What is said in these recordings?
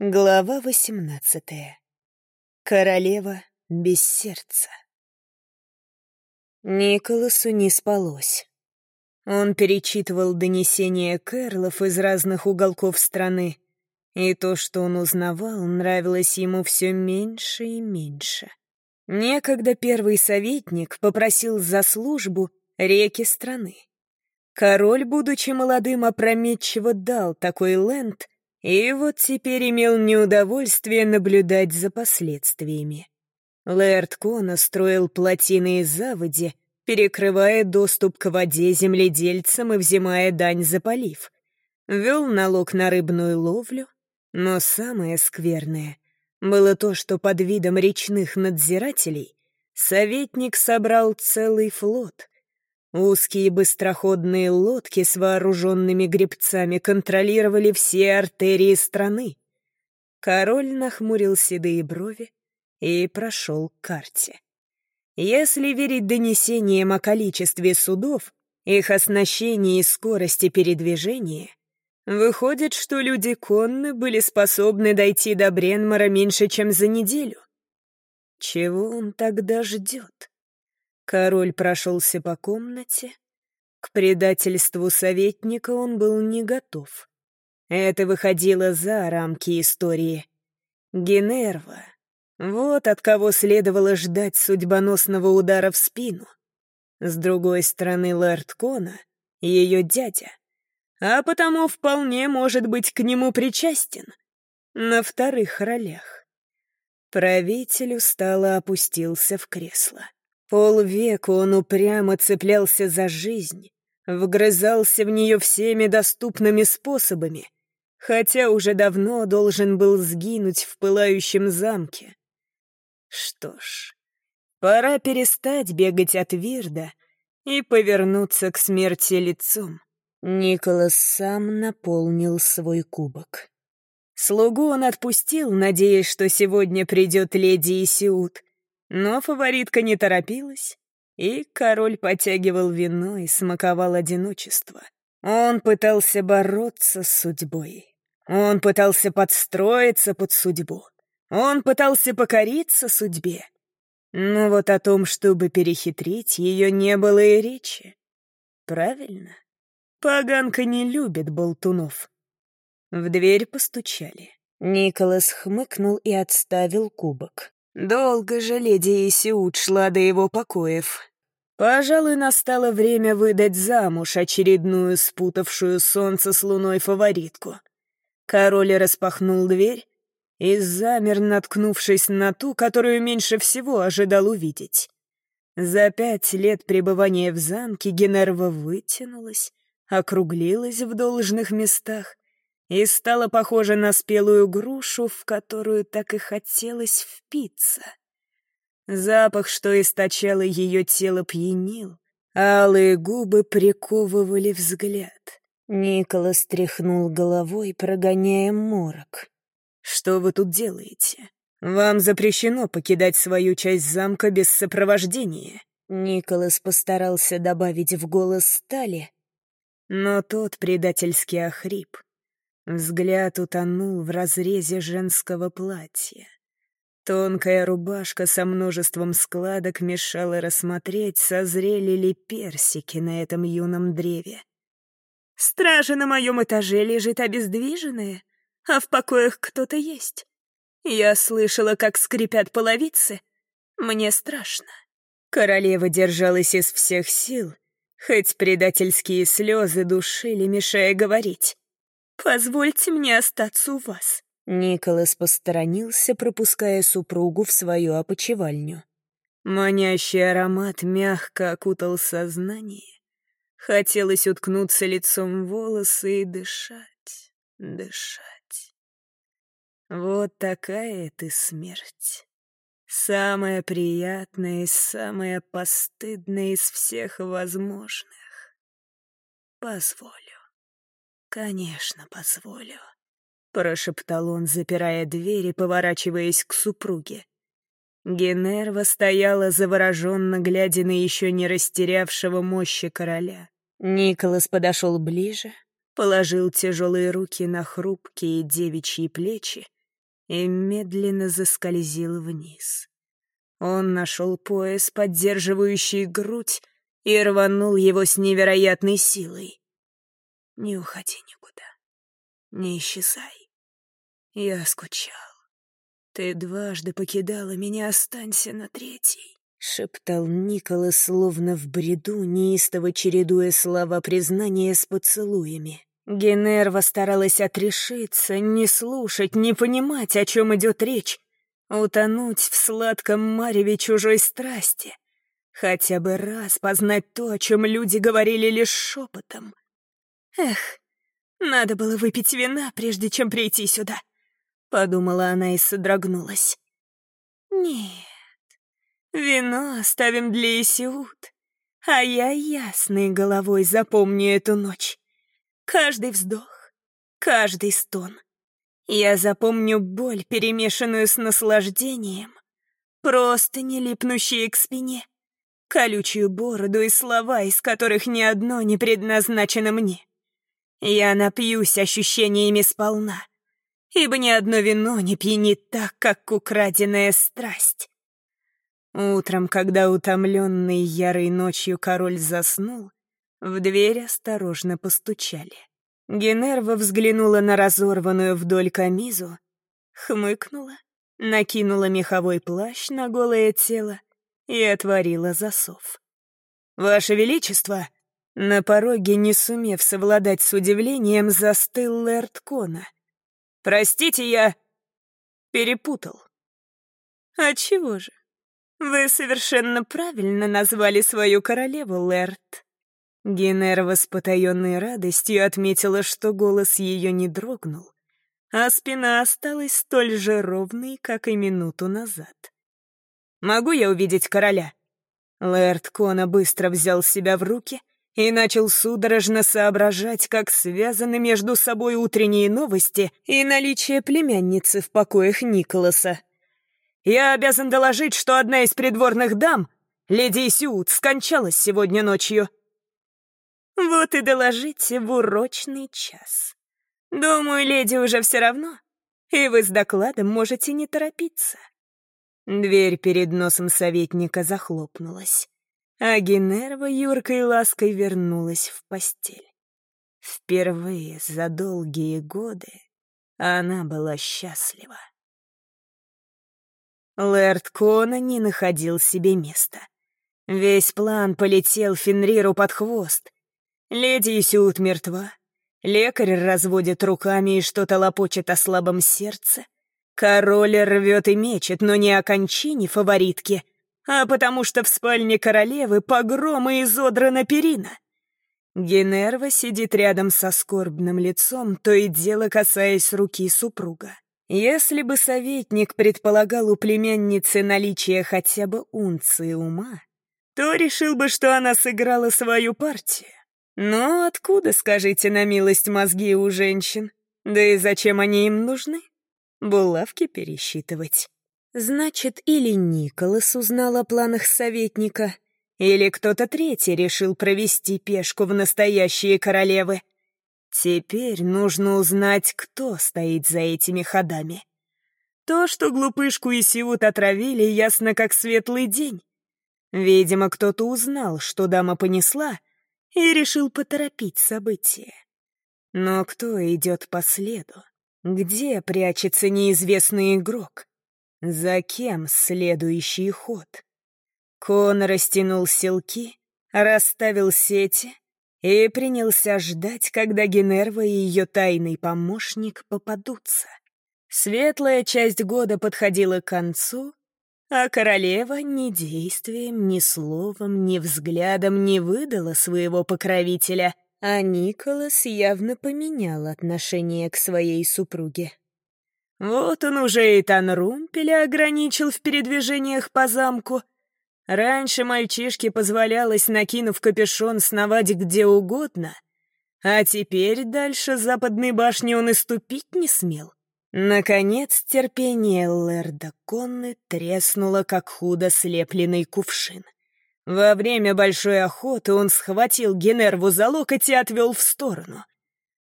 Глава восемнадцатая. Королева без сердца. Николасу не спалось. Он перечитывал донесения Кэрлов из разных уголков страны, и то, что он узнавал, нравилось ему все меньше и меньше. Некогда первый советник попросил за службу реки страны. Король, будучи молодым, опрометчиво дал такой ленд — и вот теперь имел неудовольствие наблюдать за последствиями. Лэрд Кона строил плотины и заводи, перекрывая доступ к воде земледельцам и взимая дань за полив. Вел налог на рыбную ловлю, но самое скверное было то, что под видом речных надзирателей советник собрал целый флот — Узкие быстроходные лодки с вооруженными гребцами контролировали все артерии страны. Король нахмурил седые брови и прошел к карте. Если верить донесениям о количестве судов, их оснащении и скорости передвижения, выходит, что люди конны были способны дойти до Бренмара меньше, чем за неделю. Чего он тогда ждет? Король прошелся по комнате. К предательству советника он был не готов. Это выходило за рамки истории. Генерва. Вот от кого следовало ждать судьбоносного удара в спину. С другой стороны, лорд Кона — ее дядя. А потому вполне может быть к нему причастен. На вторых ролях. Правитель устало опустился в кресло. Полвека он упрямо цеплялся за жизнь, вгрызался в нее всеми доступными способами, хотя уже давно должен был сгинуть в пылающем замке. Что ж, пора перестать бегать от Вирда и повернуться к смерти лицом. Николас сам наполнил свой кубок. Слугу он отпустил, надеясь, что сегодня придет леди Исиут, но фаворитка не торопилась, и король потягивал вино и смаковал одиночество. Он пытался бороться с судьбой. Он пытался подстроиться под судьбу. Он пытался покориться судьбе. Но вот о том, чтобы перехитрить, ее не было и речи. Правильно. Поганка не любит болтунов. В дверь постучали. Николас хмыкнул и отставил кубок. Долго же леди Исиут шла до его покоев. Пожалуй, настало время выдать замуж очередную спутавшую солнце с луной фаворитку. Король распахнул дверь и замер, наткнувшись на ту, которую меньше всего ожидал увидеть. За пять лет пребывания в замке Генерва вытянулась, округлилась в должных местах и стала похожа на спелую грушу, в которую так и хотелось впиться. Запах, что источало ее тело, пьянил. Алые губы приковывали взгляд. Николас тряхнул головой, прогоняя морок. «Что вы тут делаете? Вам запрещено покидать свою часть замка без сопровождения». Николас постарался добавить в голос стали, но тот предательски охрип. Взгляд утонул в разрезе женского платья. Тонкая рубашка со множеством складок мешала рассмотреть, созрели ли персики на этом юном древе. «Стража на моем этаже лежит обездвиженная, а в покоях кто-то есть. Я слышала, как скрипят половицы. Мне страшно». Королева держалась из всех сил, хоть предательские слезы душили, мешая говорить. «Позвольте мне остаться у вас». Николас посторонился, пропуская супругу в свою опочивальню. Манящий аромат мягко окутал сознание. Хотелось уткнуться лицом в волосы и дышать, дышать. Вот такая ты смерть. Самая приятная и самая постыдная из всех возможных. Позволю. «Конечно, позволю», — прошептал он, запирая дверь и поворачиваясь к супруге. Генерва стояла завороженно, глядя на еще не растерявшего мощи короля. Николас подошел ближе, положил тяжелые руки на хрупкие девичьи плечи и медленно заскользил вниз. Он нашел пояс, поддерживающий грудь, и рванул его с невероятной силой. «Не уходи никуда. Не исчезай. Я скучал. Ты дважды покидала меня, останься на третий». — шептал Никола, словно в бреду, неистово чередуя слова признания с поцелуями. Генерва старалась отрешиться, не слушать, не понимать, о чем идет речь, утонуть в сладком мареве чужой страсти, хотя бы раз познать то, о чем люди говорили лишь шепотом. «Эх, надо было выпить вина, прежде чем прийти сюда», — подумала она и содрогнулась. «Нет, вино оставим для Исиут, а я ясной головой запомню эту ночь. Каждый вздох, каждый стон. Я запомню боль, перемешанную с наслаждением, просто не липнущие к спине, колючую бороду и слова, из которых ни одно не предназначено мне. Я напьюсь ощущениями сполна, ибо ни одно вино не пьянит так, как украденная страсть. Утром, когда утомленный ярой ночью король заснул, в дверь осторожно постучали. Генерва взглянула на разорванную вдоль камизу, хмыкнула, накинула меховой плащ на голое тело и отворила засов. «Ваше Величество!» На пороге, не сумев совладать с удивлением, застыл Лэрд Кона. «Простите, я...» перепутал. «А чего же? Вы совершенно правильно назвали свою королеву, Лэрд. Генерва с потаенной радостью отметила, что голос ее не дрогнул, а спина осталась столь же ровной, как и минуту назад. «Могу я увидеть короля?» Лэрд Кона быстро взял себя в руки и начал судорожно соображать, как связаны между собой утренние новости и наличие племянницы в покоях Николаса. «Я обязан доложить, что одна из придворных дам, леди Исиут, скончалась сегодня ночью», вот и доложите в урочный час. Думаю, леди уже все равно, и вы с докладом можете не торопиться. Дверь перед носом советника захлопнулась, а Генерва юркой лаской вернулась в постель. Впервые за долгие годы она была счастлива. Лэрд Кона не находил себе места. Весь план полетел Фенриру под хвост, Леди Исиут мертва. Лекарь разводит руками и что-то лопочет о слабом сердце. Король рвет и мечет, но не о кончине фаворитки, а потому что в спальне королевы погром и изодрана перина. Генерва сидит рядом со скорбным лицом, то и дело касаясь руки супруга. Если бы советник предполагал у племянницы наличие хотя бы унции ума, то решил бы, что она сыграла свою партию. Но откуда, скажите на милость, мозги у женщин? Да и зачем они им нужны? Булавки пересчитывать. Значит, или Николас узнал о планах советника, или кто-то третий решил провести пешку в настоящие королевы. Теперь нужно узнать, кто стоит за этими ходами. То, что глупышку и Сиут отравили, ясно как светлый день. Видимо, кто-то узнал, что дама понесла, и решил поторопить события. Но кто идет по следу? Где прячется неизвестный игрок? За кем следующий ход? Кон растянул селки, расставил сети и принялся ждать, когда Генерва и ее тайный помощник попадутся. Светлая часть года подходила к концу, а королева ни действием, ни словом, ни взглядом не выдала своего покровителя, а Николас явно поменял отношение к своей супруге. Вот он уже и Танрумпеля ограничил в передвижениях по замку. Раньше мальчишке позволялось, накинув капюшон, сновать где угодно, а теперь дальше западной башни он и ступить не смел. Наконец терпение Лерда Конны треснуло, как худо слепленный кувшин. Во время большой охоты он схватил Генерву за локоть и отвел в сторону.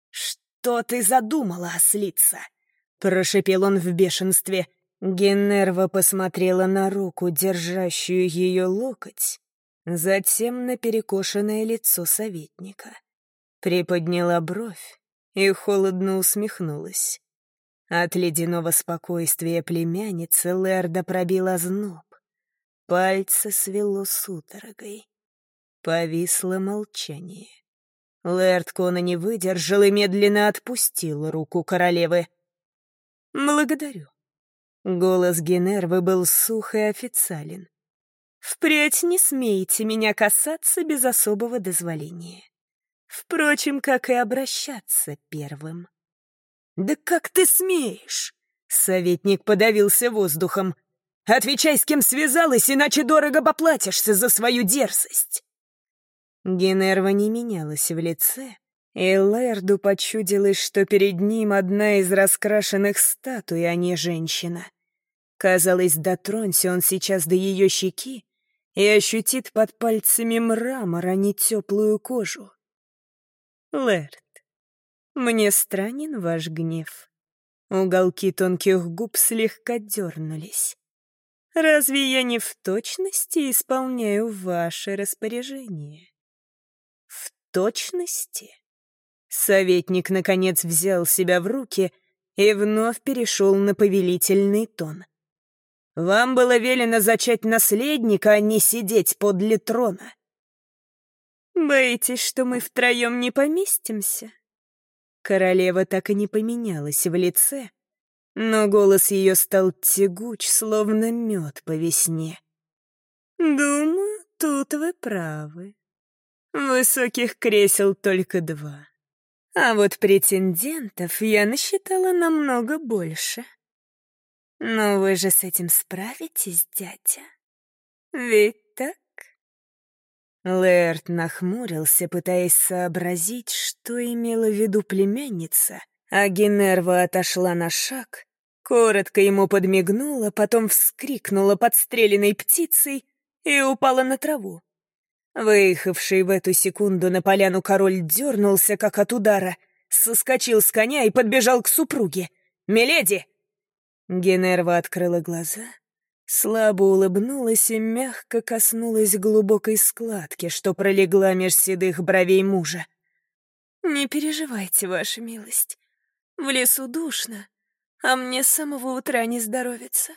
«Что ты задумала, ослица? — прошепел он в бешенстве. Генерва посмотрела на руку, держащую ее локоть, затем на перекошенное лицо советника. Приподняла бровь и холодно усмехнулась. От ледяного спокойствия племянницы Лерда пробила зноб. Пальцы свело судорогой. Повисло молчание. Лэрд Кона не выдержал и медленно отпустил руку королевы. «Благодарю». Голос Генервы был сух и официален. «Впредь не смейте меня касаться без особого дозволения. Впрочем, как и обращаться первым». «Да как ты смеешь?» Советник подавился воздухом. «Отвечай, с кем связалась, иначе дорого поплатишься за свою дерзость!» Генерва не менялась в лице, и Лэрду почудилось, что перед ним одна из раскрашенных статуй, а не женщина. Казалось, дотронься он сейчас до ее щеки и ощутит под пальцами мрамор, а не теплую кожу. Лэрд, мне странен ваш гнев. Уголки тонких губ слегка дернулись. Разве я не в точности исполняю ваше распоряжение? В точности? Советник, наконец, взял себя в руки и вновь перешел на повелительный тон. «Вам было велено зачать наследника, а не сидеть подле трона». «Боитесь, что мы втроем не поместимся?» Королева так и не поменялась в лице, но голос ее стал тягуч, словно мед по весне. «Думаю, тут вы правы. Высоких кресел только два. А вот претендентов я насчитала намного больше. Но вы же с этим справитесь, дядя? Ведь так?» Лэрд нахмурился, пытаясь сообразить, что имела в виду племянница, а Генерва отошла на шаг, коротко ему подмигнула, потом вскрикнула подстреленной птицей и упала на траву. Выехавший в эту секунду на поляну король дернулся, как от удара, соскочил с коня и подбежал к супруге. «Миледи!» Генерва открыла глаза, слабо улыбнулась и мягко коснулась глубокой складки, что пролегла меж седых бровей мужа. «Не переживайте, ваша милость. В лесу душно, а мне с самого утра не здоровится.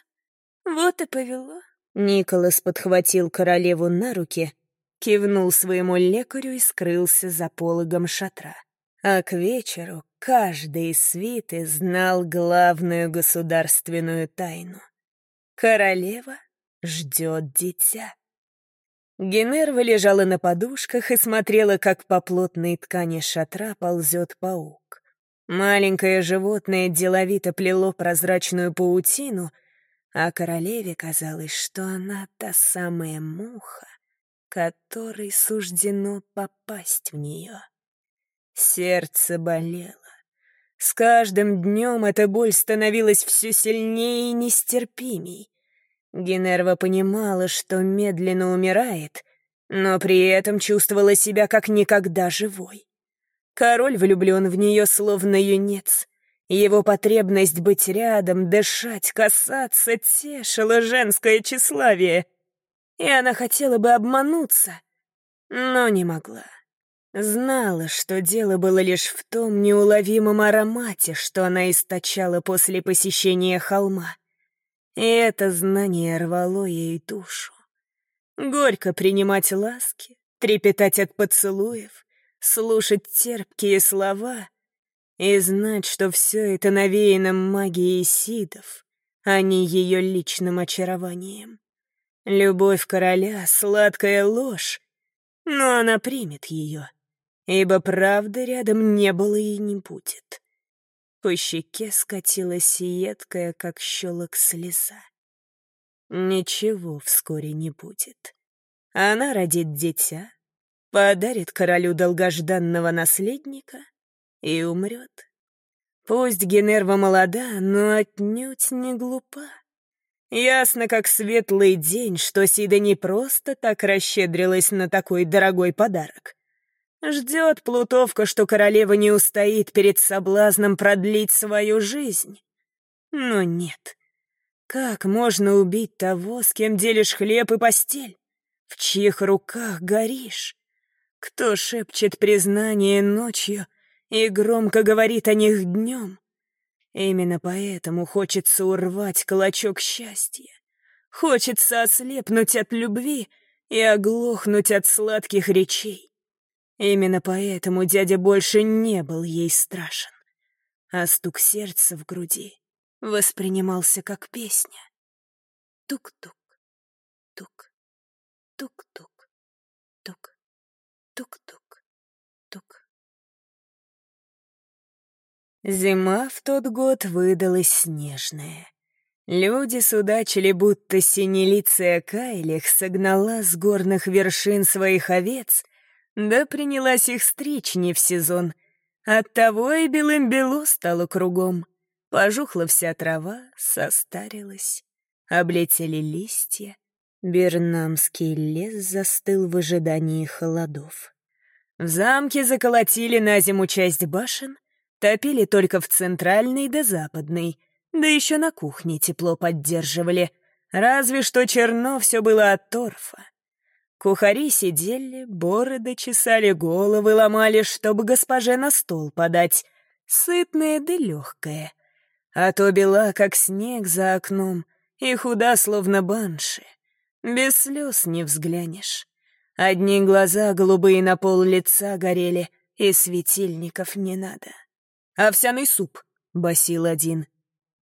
Вот и повело». Николас подхватил королеву на руки кивнул своему лекарю и скрылся за пологом шатра. А к вечеру каждый из свиты знал главную государственную тайну. Королева ждет дитя. Генерва лежала на подушках и смотрела, как по плотной ткани шатра ползет паук. Маленькое животное деловито плело прозрачную паутину, а королеве казалось, что она та самая муха, которой суждено попасть в нее. Сердце болело. С каждым днем эта боль становилась все сильнее и нестерпимей. Генерва понимала, что медленно умирает, но при этом чувствовала себя как никогда живой. Король влюблен в нее словно юнец. Его потребность быть рядом, дышать, касаться тешила женское тщеславие — и она хотела бы обмануться, но не могла. Знала, что дело было лишь в том неуловимом аромате, что она источала после посещения холма. И это знание рвало ей душу. Горько принимать ласки, трепетать от поцелуев, слушать терпкие слова и знать, что все это навеяно магией Сидов, а не ее личным очарованием. Любовь короля — сладкая ложь, но она примет ее, ибо правды рядом не было и не будет. По щеке скатилась едкая, как щелок слеза. Ничего вскоре не будет. Она родит дитя, подарит королю долгожданного наследника и умрет. Пусть Генерва молода, но отнюдь не глупа. Ясно, как светлый день, что Сида не просто так расщедрилась на такой дорогой подарок. Ждет плутовка, что королева не устоит перед соблазном продлить свою жизнь. Но нет. Как можно убить того, с кем делишь хлеб и постель? В чьих руках горишь? Кто шепчет признание ночью и громко говорит о них днем? Именно поэтому хочется урвать клочок счастья. Хочется ослепнуть от любви и оглохнуть от сладких речей. Именно поэтому дядя больше не был ей страшен. А стук сердца в груди воспринимался как песня. Тук-тук, тук, тук-тук, тук, тук-тук, тук. Зима в тот год выдалась снежная. Люди судачили, будто синелицая Кайлих согнала с горных вершин своих овец, да принялась их стричь не в сезон. Оттого и белым-бело стало кругом. Пожухла вся трава, состарилась, облетели листья. Бернамский лес застыл в ожидании холодов. В замке заколотили на зиму часть башен, топили только в центральной да западной — да еще на кухне тепло поддерживали. Разве что черно все было от торфа. Кухари сидели, бороды чесали, головы ломали, чтобы госпоже на стол подать. Сытное да легкое. А то бела, как снег за окном, и худа, словно банши. Без слез не взглянешь. Одни глаза голубые на пол лица горели, и светильников не надо. «Овсяный суп», — басил один.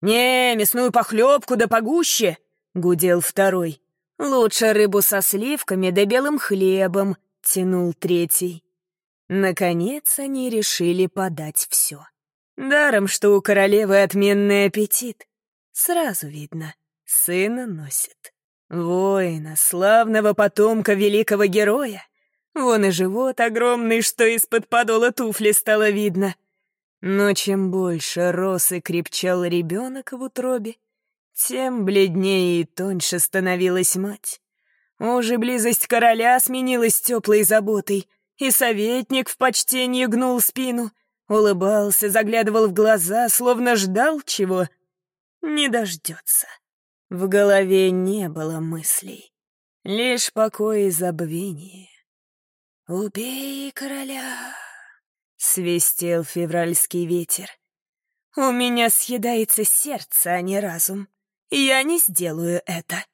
«Не, мясную похлебку да погуще!» — гудел второй. «Лучше рыбу со сливками да белым хлебом», — тянул третий. Наконец они решили подать все. Даром, что у королевы отменный аппетит. Сразу видно, сына носит. Воина, славного потомка великого героя. Вон и живот огромный, что из-под подола туфли стало видно — но чем больше рос и крепчал ребенок в утробе, тем бледнее и тоньше становилась мать. Уже близость короля сменилась теплой заботой, и советник в почтении гнул спину, улыбался, заглядывал в глаза, словно ждал чего. Не дождется. В голове не было мыслей, лишь покой и забвение. «Убей короля!» — свистел февральский ветер. «У меня съедается сердце, а не разум. Я не сделаю это».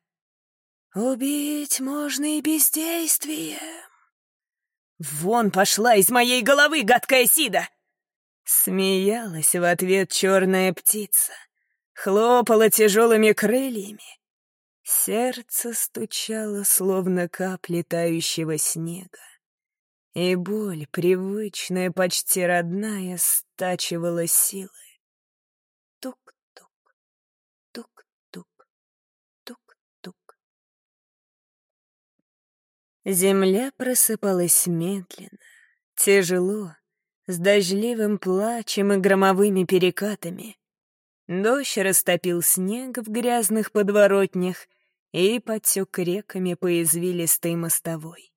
«Убить можно и бездействием». «Вон пошла из моей головы, гадкая Сида!» Смеялась в ответ черная птица, хлопала тяжелыми крыльями. Сердце стучало, словно капли тающего снега. И боль, привычная, почти родная, стачивала силы. Тук-тук, тук-тук, тук-тук. Земля просыпалась медленно, тяжело, с дождливым плачем и громовыми перекатами. Дождь растопил снег в грязных подворотнях и потек реками по извилистой мостовой.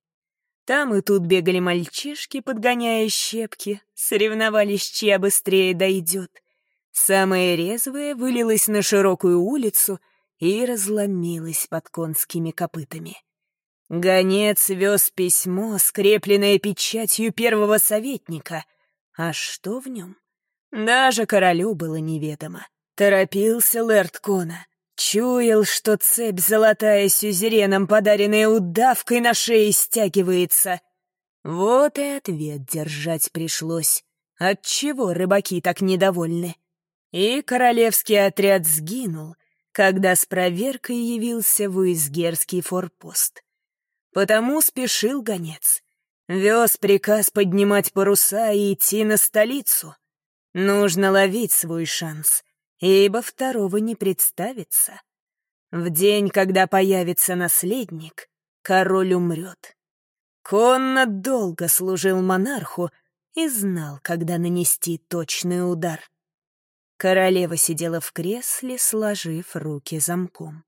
Там и тут бегали мальчишки, подгоняя щепки, соревновались, чья быстрее дойдет. Самая резвая вылилась на широкую улицу и разломилась под конскими копытами. Гонец вез письмо, скрепленное печатью первого советника. А что в нем? Даже королю было неведомо. Торопился Лэрд Кона. Чуял, что цепь золотая сюзереном, подаренная удавкой на шее, стягивается. Вот и ответ держать пришлось. Отчего рыбаки так недовольны? И королевский отряд сгинул, когда с проверкой явился в Уизгерский форпост. Потому спешил гонец. Вез приказ поднимать паруса и идти на столицу. Нужно ловить свой шанс ибо второго не представится. В день, когда появится наследник, король умрет. Конно долго служил монарху и знал, когда нанести точный удар. Королева сидела в кресле, сложив руки замком.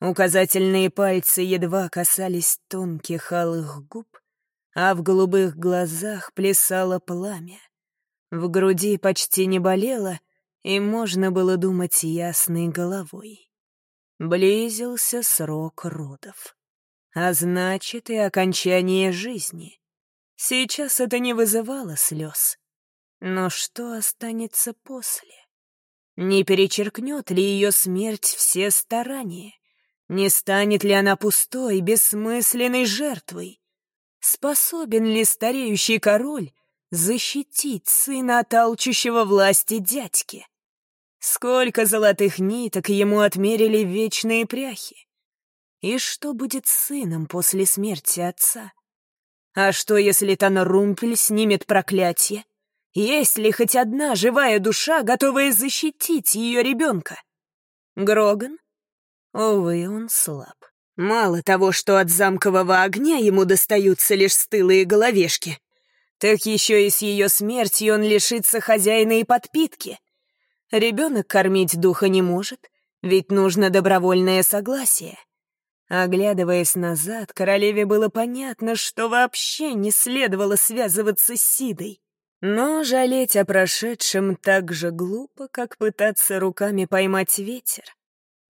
Указательные пальцы едва касались тонких алых губ, а в голубых глазах плясало пламя. В груди почти не болело, и можно было думать ясной головой. Близился срок родов. А значит, и окончание жизни. Сейчас это не вызывало слез. Но что останется после? Не перечеркнет ли ее смерть все старания? Не станет ли она пустой, бессмысленной жертвой? Способен ли стареющий король защитить сына от алчущего власти дядьки? Сколько золотых ниток ему отмерили вечные пряхи? И что будет с сыном после смерти отца? А что, если Танрумпель снимет проклятие? Есть ли хоть одна живая душа, готовая защитить ее ребенка? Гроган? Увы, он слаб. Мало того, что от замкового огня ему достаются лишь стылые головешки, так еще и с ее смертью он лишится хозяина и подпитки. Ребенок кормить духа не может, ведь нужно добровольное согласие. Оглядываясь назад, королеве было понятно, что вообще не следовало связываться с Сидой. Но жалеть о прошедшем так же глупо, как пытаться руками поймать ветер.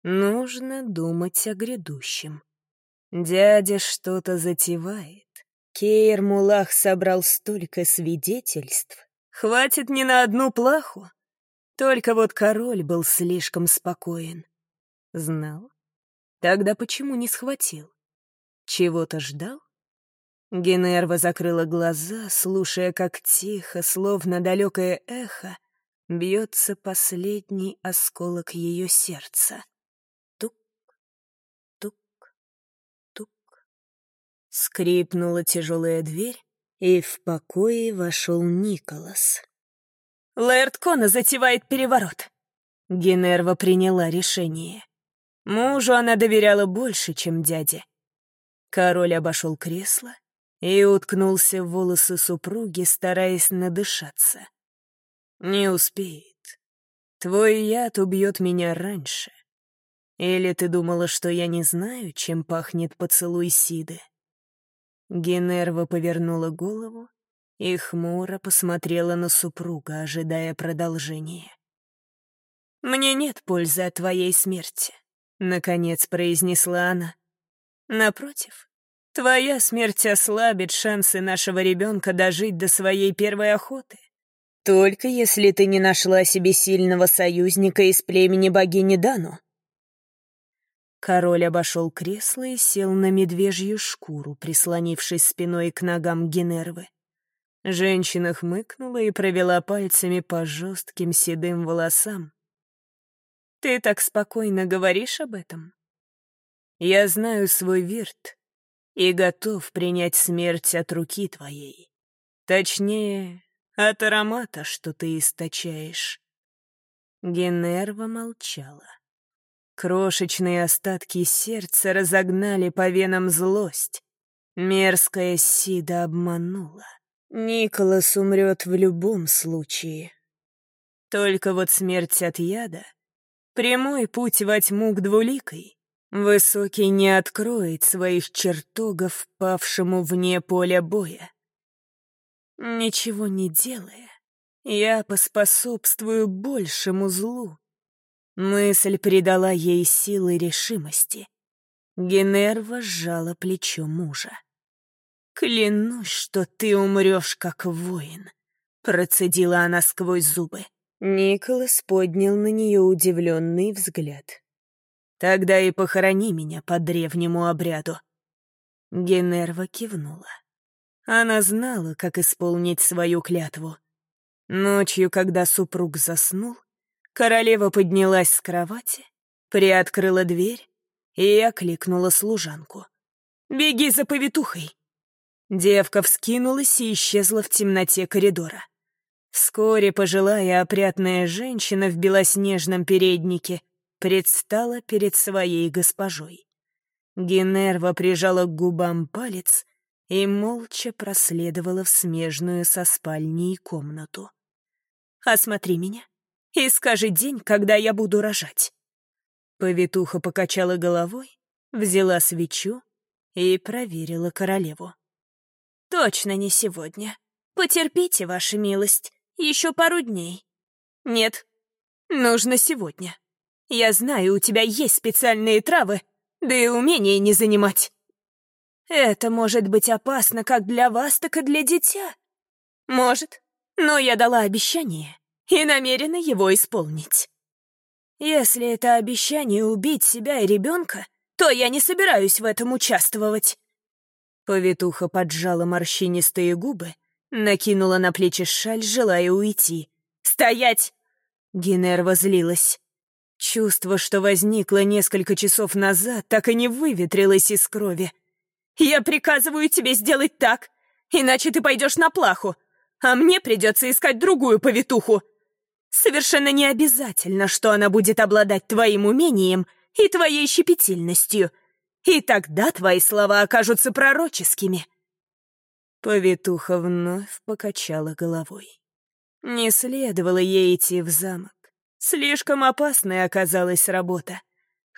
Нужно думать о грядущем. Дядя что-то затевает. Кейр Мулах собрал столько свидетельств. Хватит не на одну плаху. Только вот король был слишком спокоен. Знал. Тогда почему не схватил? Чего-то ждал? Генерва закрыла глаза, слушая, как тихо, словно далекое эхо, бьется последний осколок ее сердца. Скрипнула тяжелая дверь, и в покое вошел Николас. «Лэрд Кона затевает переворот!» Генерва приняла решение. Мужу она доверяла больше, чем дяде. Король обошел кресло и уткнулся в волосы супруги, стараясь надышаться. «Не успеет. Твой яд убьет меня раньше. Или ты думала, что я не знаю, чем пахнет поцелуй Сиды?» Генерва повернула голову и хмуро посмотрела на супруга, ожидая продолжения. «Мне нет пользы от твоей смерти», — наконец произнесла она. «Напротив, твоя смерть ослабит шансы нашего ребенка дожить до своей первой охоты. Только если ты не нашла себе сильного союзника из племени богини Дану. Король обошел кресло и сел на медвежью шкуру, прислонившись спиной к ногам Генервы. Женщина хмыкнула и провела пальцами по жестким седым волосам. «Ты так спокойно говоришь об этом?» «Я знаю свой вирт и готов принять смерть от руки твоей. Точнее, от аромата, что ты источаешь». Генерва молчала. Крошечные остатки сердца разогнали по венам злость. Мерзкая Сида обманула. Николас умрет в любом случае. Только вот смерть от яда — прямой путь во тьму к двуликой. Высокий не откроет своих чертогов павшему вне поля боя. Ничего не делая, я поспособствую большему злу, Мысль придала ей силы решимости. Генерва сжала плечо мужа. «Клянусь, что ты умрешь как воин», — процедила она сквозь зубы. Николас поднял на нее удивленный взгляд. «Тогда и похорони меня по древнему обряду». Генерва кивнула. Она знала, как исполнить свою клятву. Ночью, когда супруг заснул, Королева поднялась с кровати, приоткрыла дверь и окликнула служанку. «Беги за повитухой!» Девка вскинулась и исчезла в темноте коридора. Вскоре пожилая опрятная женщина в белоснежном переднике предстала перед своей госпожой. Генерва прижала к губам палец и молча проследовала в смежную со спальней комнату. «Осмотри меня», и скажи день, когда я буду рожать». Повитуха покачала головой, взяла свечу и проверила королеву. «Точно не сегодня. Потерпите, ваша милость, еще пару дней». «Нет, Нужно сегодня. Я знаю, у тебя есть специальные травы, да и умение не занимать. Это может быть опасно как для вас, так и для дитя. Может, но я дала обещание и намерена его исполнить. Если это обещание убить себя и ребенка, то я не собираюсь в этом участвовать. Повитуха поджала морщинистые губы, накинула на плечи шаль, желая уйти. «Стоять!» Генерва злилась. Чувство, что возникло несколько часов назад, так и не выветрилось из крови. «Я приказываю тебе сделать так, иначе ты пойдешь на плаху, а мне придется искать другую повитуху. Совершенно не обязательно, что она будет обладать твоим умением и твоей щепетильностью, и тогда твои слова окажутся пророческими». Повитуха вновь покачала головой. Не следовало ей идти в замок. Слишком опасной оказалась работа,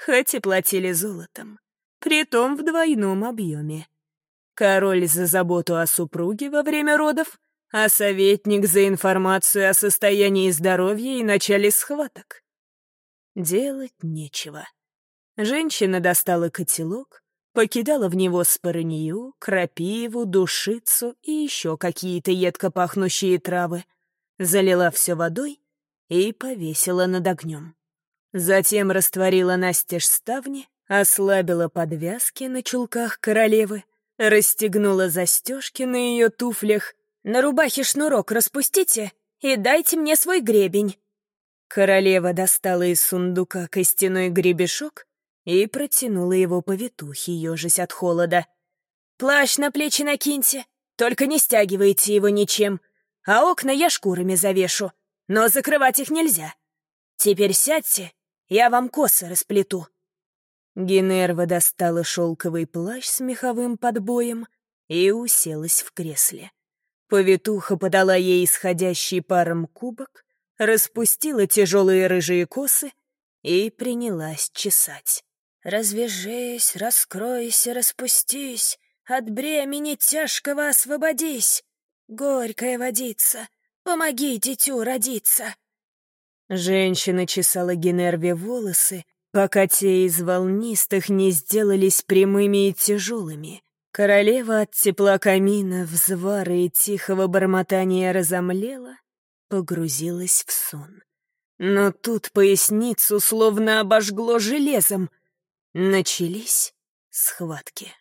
хоть и платили золотом, притом в двойном объеме. Король за заботу о супруге во время родов, а советник за информацию о состоянии здоровья и начале схваток. Делать нечего. Женщина достала котелок, покидала в него спорынью, крапиву, душицу и еще какие-то едко пахнущие травы, залила все водой и повесила над огнем. Затем растворила настежь ставни, ослабила подвязки на чулках королевы, расстегнула застежки на ее туфлях. «На рубахе шнурок распустите и дайте мне свой гребень». Королева достала из сундука костяной гребешок и протянула его по ветухе, ежась от холода. «Плащ на плечи накиньте, только не стягивайте его ничем, а окна я шкурами завешу но закрывать их нельзя. Теперь сядьте, я вам косы расплету». Генерва достала шелковый плащ с меховым подбоем и уселась в кресле. Повитуха подала ей исходящий паром кубок, распустила тяжелые рыжие косы и принялась чесать. «Развяжись, раскройся, распустись, от бремени тяжкого освободись, горькая водица, Помоги дитю родиться!» Женщина чесала Генерве волосы, пока те из волнистых не сделались прямыми и тяжелыми. Королева от тепла камина, взвара и тихого бормотания разомлела, погрузилась в сон. Но тут поясницу словно обожгло железом. Начались схватки.